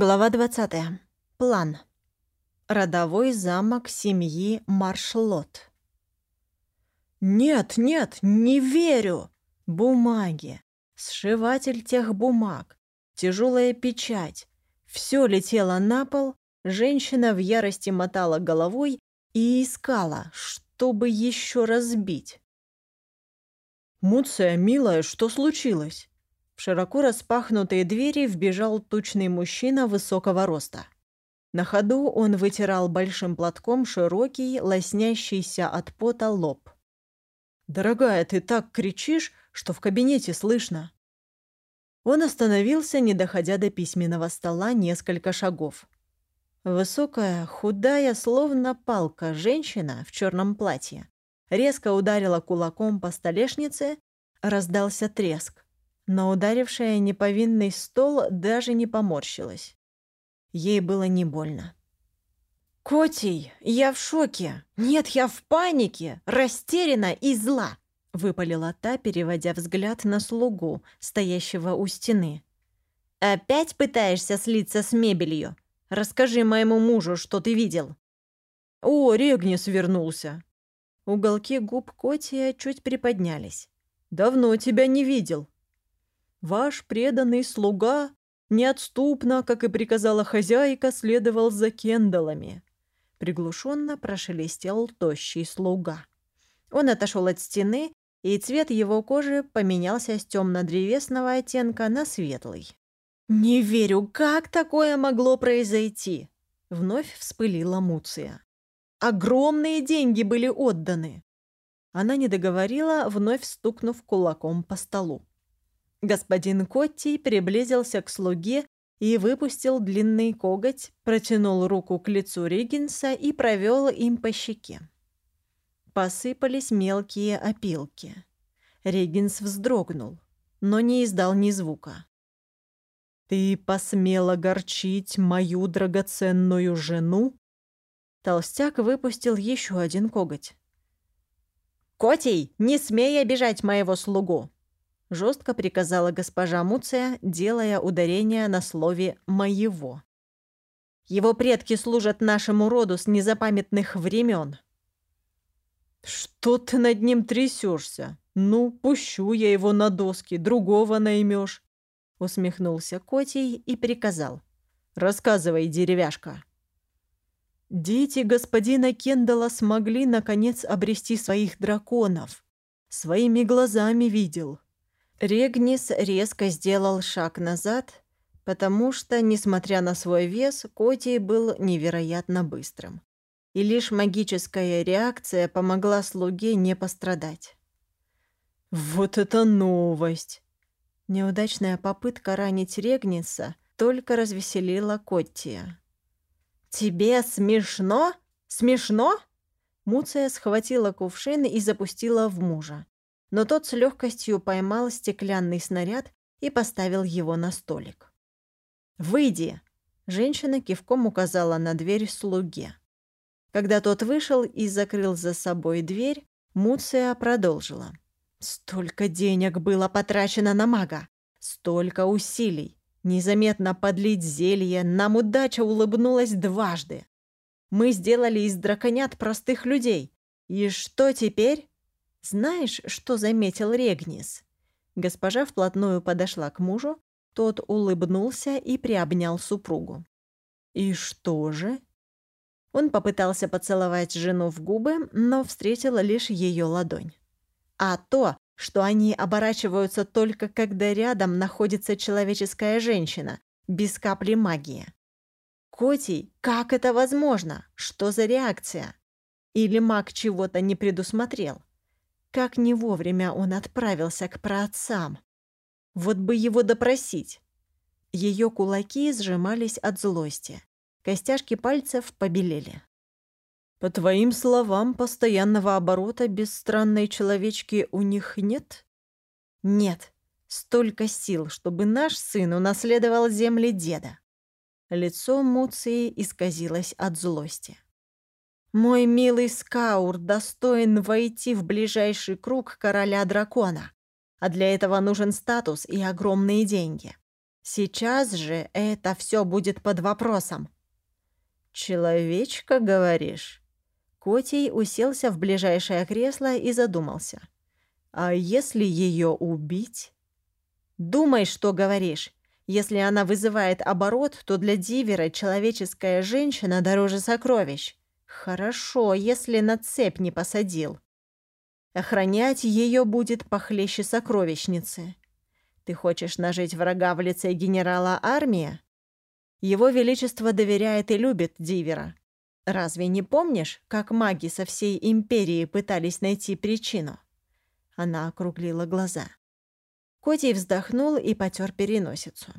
Глава 20. План. Родовой замок семьи Маршлот. «Нет, нет, не верю!» Бумаги, сшиватель тех бумаг, тяжелая печать. Все летело на пол, женщина в ярости мотала головой и искала, чтобы еще разбить. «Муция, милая, что случилось?» В широко распахнутые двери вбежал тучный мужчина высокого роста. На ходу он вытирал большим платком широкий, лоснящийся от пота лоб. «Дорогая, ты так кричишь, что в кабинете слышно!» Он остановился, не доходя до письменного стола несколько шагов. Высокая, худая, словно палка, женщина в черном платье резко ударила кулаком по столешнице, раздался треск но ударившая неповинный стол даже не поморщилась. Ей было не больно. «Котей, я в шоке! Нет, я в панике! Растеряна и зла!» — выпалила та, переводя взгляд на слугу, стоящего у стены. «Опять пытаешься слиться с мебелью? Расскажи моему мужу, что ты видел». «О, Регнис вернулся!» Уголки губ Котия чуть приподнялись. «Давно тебя не видел. Ваш преданный слуга неотступно, как и приказала хозяйка, следовал за кендалами. Приглушенно прошелестел тощий слуга. Он отошел от стены, и цвет его кожи поменялся с темно-древесного оттенка на светлый. «Не верю, как такое могло произойти?» Вновь вспылила Муция. «Огромные деньги были отданы!» Она не договорила, вновь стукнув кулаком по столу. Господин Котти приблизился к слуге и выпустил длинный коготь, протянул руку к лицу Риггинса и провел им по щеке. Посыпались мелкие опилки. Регинс вздрогнул, но не издал ни звука. «Ты посмела горчить мою драгоценную жену?» Толстяк выпустил еще один коготь. «Котей, не смей обижать моего слугу!» — жестко приказала госпожа Муция, делая ударение на слове «моего». «Его предки служат нашему роду с незапамятных времен». «Что ты над ним трясешься? Ну, пущу я его на доски, другого наймешь», — усмехнулся Котей и приказал. «Рассказывай, деревяшка». Дети господина Кендала смогли, наконец, обрести своих драконов. Своими глазами видел. Регнис резко сделал шаг назад, потому что, несмотря на свой вес, Котий был невероятно быстрым. И лишь магическая реакция помогла слуге не пострадать. «Вот это новость!» Неудачная попытка ранить Регниса только развеселила Коттия. «Тебе смешно? Смешно?» Муция схватила кувшин и запустила в мужа но тот с легкостью поймал стеклянный снаряд и поставил его на столик. «Выйди!» – женщина кивком указала на дверь слуге. Когда тот вышел и закрыл за собой дверь, Муция продолжила. «Столько денег было потрачено на мага! Столько усилий! Незаметно подлить зелье, нам удача улыбнулась дважды. Мы сделали из драконят простых людей. И что теперь? «Знаешь, что заметил Регнис?» Госпожа вплотную подошла к мужу, тот улыбнулся и приобнял супругу. «И что же?» Он попытался поцеловать жену в губы, но встретил лишь ее ладонь. «А то, что они оборачиваются только когда рядом находится человеческая женщина, без капли магии. Котий, как это возможно? Что за реакция? Или маг чего-то не предусмотрел? Как не вовремя он отправился к праотцам. Вот бы его допросить. Ее кулаки сжимались от злости. Костяшки пальцев побелели. «По твоим словам, постоянного оборота без странной человечки у них нет?» «Нет. Столько сил, чтобы наш сын унаследовал земли деда». Лицо Муции исказилось от злости. Мой милый Скаур достоин войти в ближайший круг короля дракона, а для этого нужен статус и огромные деньги. Сейчас же это все будет под вопросом. «Человечка, говоришь?» Котей уселся в ближайшее кресло и задумался. «А если ее убить?» «Думай, что говоришь. Если она вызывает оборот, то для Дивера человеческая женщина дороже сокровищ. Хорошо, если на цепь не посадил. Охранять ее будет похлеще сокровищницы. Ты хочешь нажить врага в лице генерала армии? Его Величество доверяет и любит Дивера. Разве не помнишь, как маги со всей империи пытались найти причину? Она округлила глаза. Котей вздохнул и потер переносицу.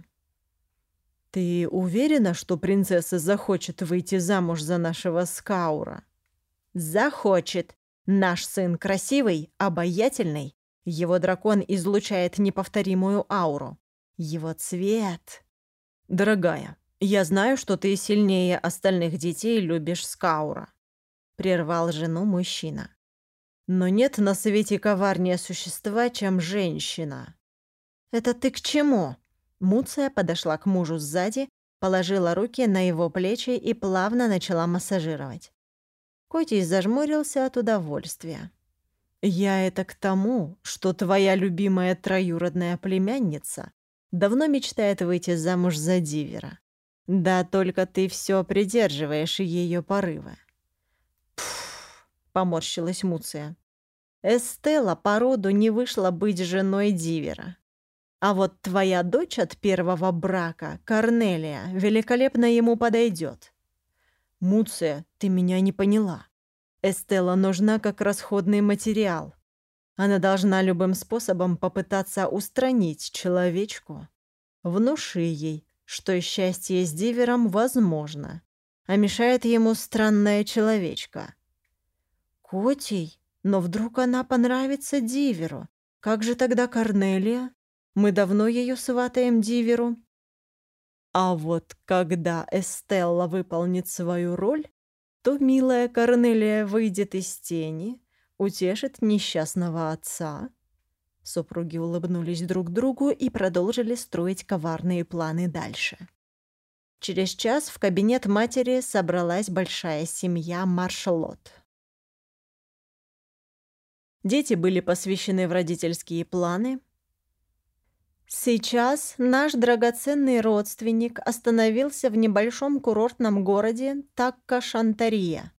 «Ты уверена, что принцесса захочет выйти замуж за нашего Скаура?» «Захочет. Наш сын красивый, обаятельный. Его дракон излучает неповторимую ауру. Его цвет...» «Дорогая, я знаю, что ты сильнее остальных детей любишь Скаура», — прервал жену мужчина. «Но нет на свете коварнее существа, чем женщина». «Это ты к чему?» Муция подошла к мужу сзади, положила руки на его плечи и плавно начала массажировать. Котий зажмурился от удовольствия. «Я это к тому, что твоя любимая троюродная племянница давно мечтает выйти замуж за Дивера. Да только ты все придерживаешь ее порывы». «Пф», — поморщилась Муция. «Эстела по роду не вышла быть женой Дивера. А вот твоя дочь от первого брака, Корнелия, великолепно ему подойдет. Муция, ты меня не поняла. Эстела нужна как расходный материал. Она должна любым способом попытаться устранить человечку. Внуши ей, что счастье с Дивером возможно, а мешает ему странная человечка. Котей? Но вдруг она понравится Диверу? Как же тогда Корнелия? Мы давно ее сватаем Диверу. А вот когда Эстелла выполнит свою роль, то милая Корнелия выйдет из тени, утешит несчастного отца. Супруги улыбнулись друг другу и продолжили строить коварные планы дальше. Через час в кабинет матери собралась большая семья Маршалот. Дети были посвящены в родительские планы, Сейчас наш драгоценный родственник остановился в небольшом курортном городе Такка-Шантария.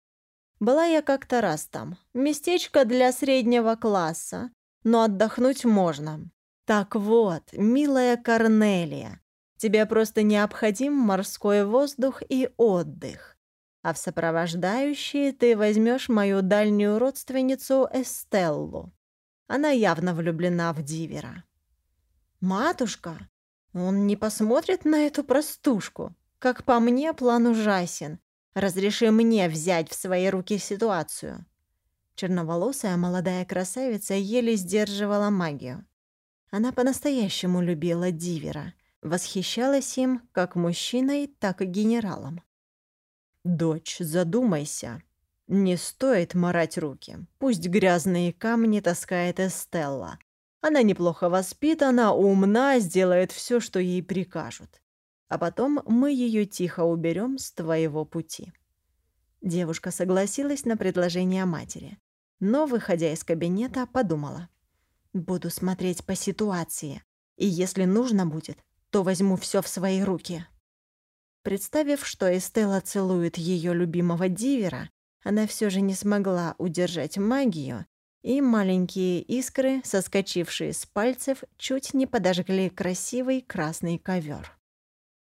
Была я как-то раз там. Местечко для среднего класса, но отдохнуть можно. Так вот, милая Корнелия, тебе просто необходим морской воздух и отдых. А в сопровождающие ты возьмешь мою дальнюю родственницу Эстеллу. Она явно влюблена в Дивера. «Матушка, он не посмотрит на эту простушку. Как по мне, план ужасен. Разреши мне взять в свои руки ситуацию». Черноволосая молодая красавица еле сдерживала магию. Она по-настоящему любила Дивера, восхищалась им как мужчиной, так и генералом. «Дочь, задумайся. Не стоит марать руки. Пусть грязные камни таскает Эстелла. Она неплохо воспитана, умна, сделает все, что ей прикажут. А потом мы ее тихо уберем с твоего пути». Девушка согласилась на предложение матери, но, выходя из кабинета, подумала. «Буду смотреть по ситуации, и если нужно будет, то возьму все в свои руки». Представив, что Эстелла целует ее любимого дивера, она все же не смогла удержать магию и маленькие искры, соскочившие с пальцев, чуть не подожгли красивый красный ковер.